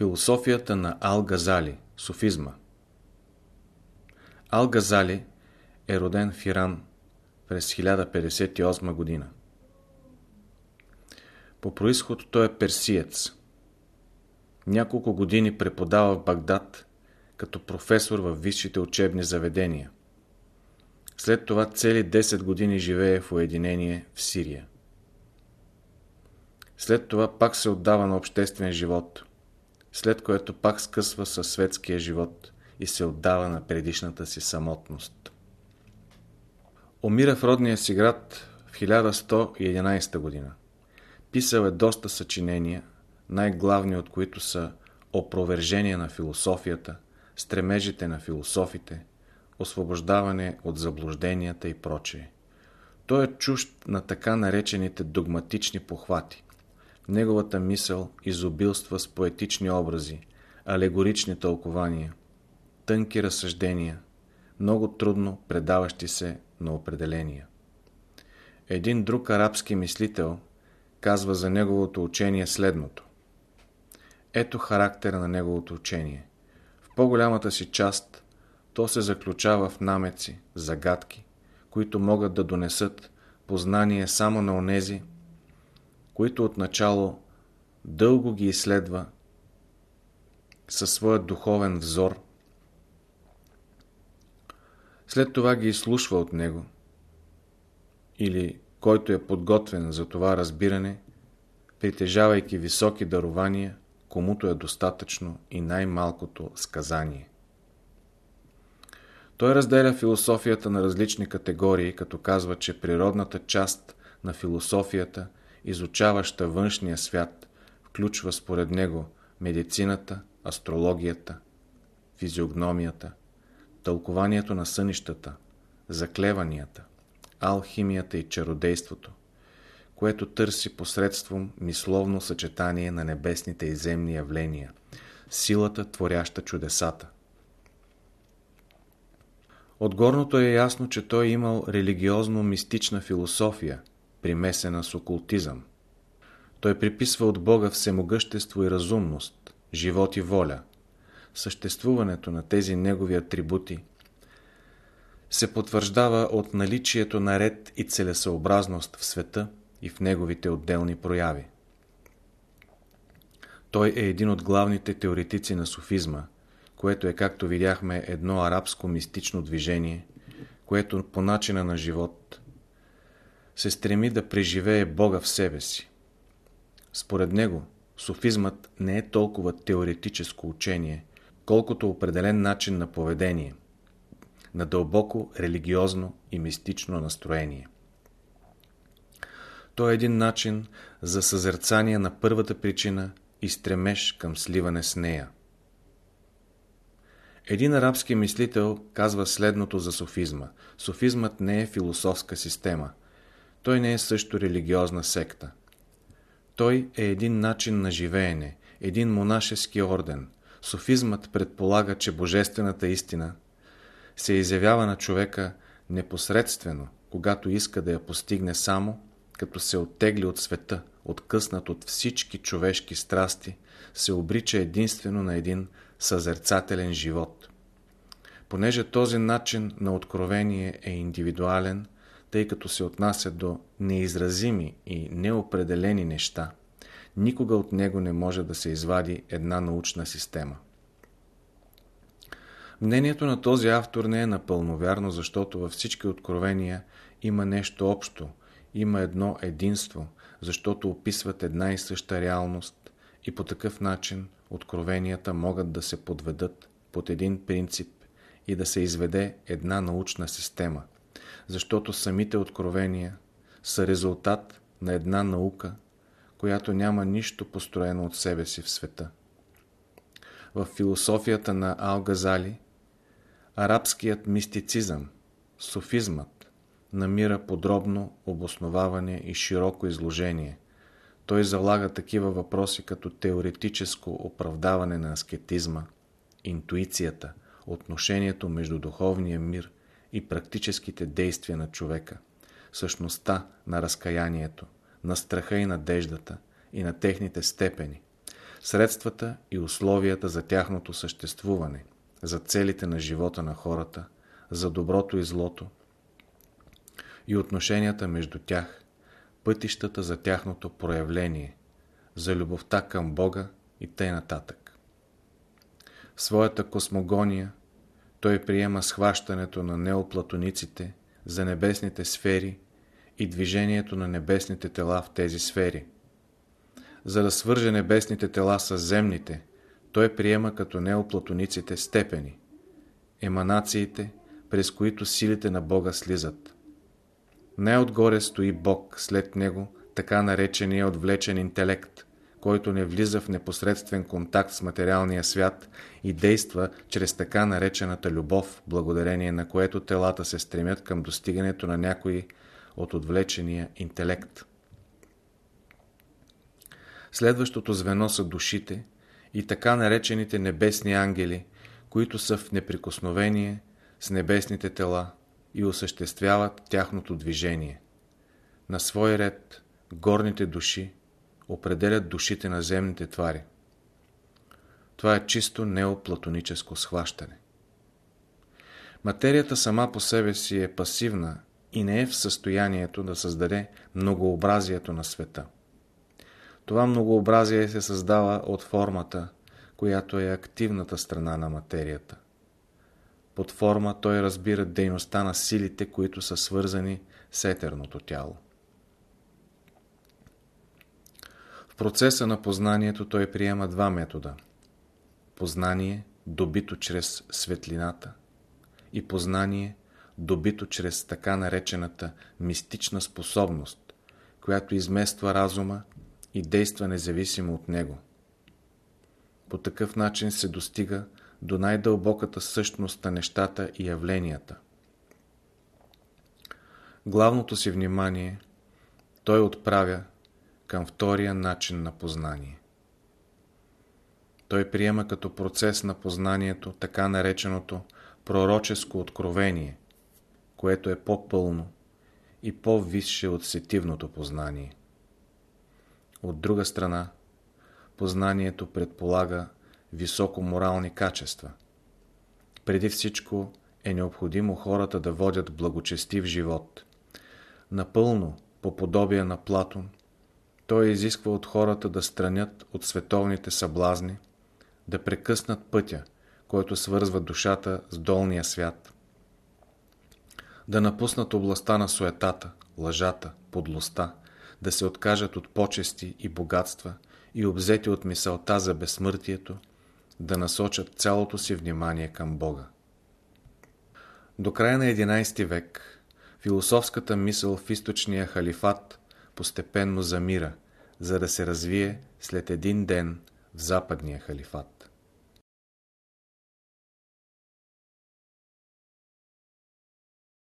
Философията на Ал-Газали, суфизма Ал-Газали е роден в Иран през 1058 година. По происход той е персиец. Няколко години преподава в Багдад като професор в висшите учебни заведения. След това цели 10 години живее в уединение в Сирия. След това пак се отдава на обществен живот, след което пак скъсва със светския живот и се отдава на предишната си самотност. Умира в родния си град в 1111 година. Писал е доста съчинения, най-главни от които са опровержение на философията, стремежите на философите, освобождаване от заблужденията и прочее. Той е чужд на така наречените догматични похвати. Неговата мисъл изобилства с поетични образи, алегорични тълкования, тънки разсъждения, много трудно предаващи се на определения. Един друг арабски мислител казва за неговото учение следното. Ето характера на неговото учение. В по-голямата си част то се заключава в намеци, загадки, които могат да донесат познание само на онези, които отначало дълго ги изследва със своя духовен взор, след това ги изслушва от него, или който е подготвен за това разбиране, притежавайки високи дарования, комуто е достатъчно и най-малкото сказание. Той разделя философията на различни категории, като казва, че природната част на философията, изучаваща външния свят, включва според него медицината, астрологията, физиогномията, тълкованието на сънищата, заклеванията, алхимията и чародейството, което търси посредством мисловно съчетание на небесните и земни явления, силата, творяща чудесата. От горното е ясно, че той е имал религиозно-мистична философия, примесена с окултизъм. Той приписва от Бога всемогъщество и разумност, живот и воля. Съществуването на тези негови атрибути се потвърждава от наличието на ред и целесъобразност в света и в неговите отделни прояви. Той е един от главните теоретици на суфизма – което е, както видяхме, едно арабско мистично движение, което по начина на живот се стреми да преживее Бога в себе си. Според него, суфизмът не е толкова теоретическо учение, колкото определен начин на поведение, на дълбоко религиозно и мистично настроение. То е един начин за съзерцание на първата причина и стремеж към сливане с нея – един арабски мислител казва следното за софизма. Софизмът не е философска система. Той не е също религиозна секта. Той е един начин на живеене, един монашески орден. Софизмът предполага, че божествената истина се изявява на човека непосредствено, когато иска да я постигне само, като се оттегли от света, откъснат от всички човешки страсти, се обрича единствено на един съзерцателен живот. Понеже този начин на откровение е индивидуален, тъй като се отнася до неизразими и неопределени неща, никога от него не може да се извади една научна система. Мнението на този автор не е напълно вярно, защото във всички откровения има нещо общо, има едно единство, защото описват една и съща реалност и по такъв начин откровенията могат да се подведат под един принцип и да се изведе една научна система, защото самите откровения са резултат на една наука, която няма нищо построено от себе си в света. В философията на Ал-Газали, арабският мистицизъм, софизмът, намира подробно обосноваване и широко изложение. Той залага такива въпроси като теоретическо оправдаване на аскетизма, интуицията, отношението между духовния мир и практическите действия на човека, същността на разкаянието, на страха и надеждата и на техните степени, средствата и условията за тяхното съществуване, за целите на живота на хората, за доброто и злото и отношенията между тях, пътищата за тяхното проявление, за любовта към Бога и т.н. В своята космогония той приема схващането на неоплатониците за небесните сфери и движението на небесните тела в тези сфери. За да свърже небесните тела с земните, той приема като неоплатониците степени, еманациите, през които силите на Бога слизат. Най-отгоре стои Бог, след него така наречения отвлечен интелект, който не влиза в непосредствен контакт с материалния свят и действа чрез така наречената любов, благодарение на което телата се стремят към достигането на някой от отвлечения интелект. Следващото звено са душите и така наречените небесни ангели, които са в неприкосновение с небесните тела и осъществяват тяхното движение. На свой ред горните души определят душите на земните твари. Това е чисто неоплатоническо схващане. Материята сама по себе си е пасивна и не е в състоянието да създаде многообразието на света. Това многообразие се създава от формата, която е активната страна на материята. Под форма той разбира дейността на силите, които са свързани с етерното тяло. В процеса на познанието той приема два метода. Познание, добито чрез светлината и познание, добито чрез така наречената мистична способност, която измества разума и действа независимо от него. По такъв начин се достига до най-дълбоката същност на нещата и явленията. Главното си внимание той отправя към втория начин на познание. Той приема като процес на познанието така нареченото пророческо откровение, което е по-пълно и по-висше от сетивното познание. От друга страна, познанието предполага високо морални качества. Преди всичко е необходимо хората да водят благочестив живот. Напълно, по подобие на Платон, той изисква от хората да странят от световните съблазни, да прекъснат пътя, който свързва душата с долния свят, да напуснат областта на суетата, лъжата, подлостта, да се откажат от почести и богатства и обзети от мисълта за безсмъртието, да насочат цялото си внимание към Бога. До края на 11 век философската мисъл в източния халифат постепенно замира, за да се развие след един ден в западния халифат.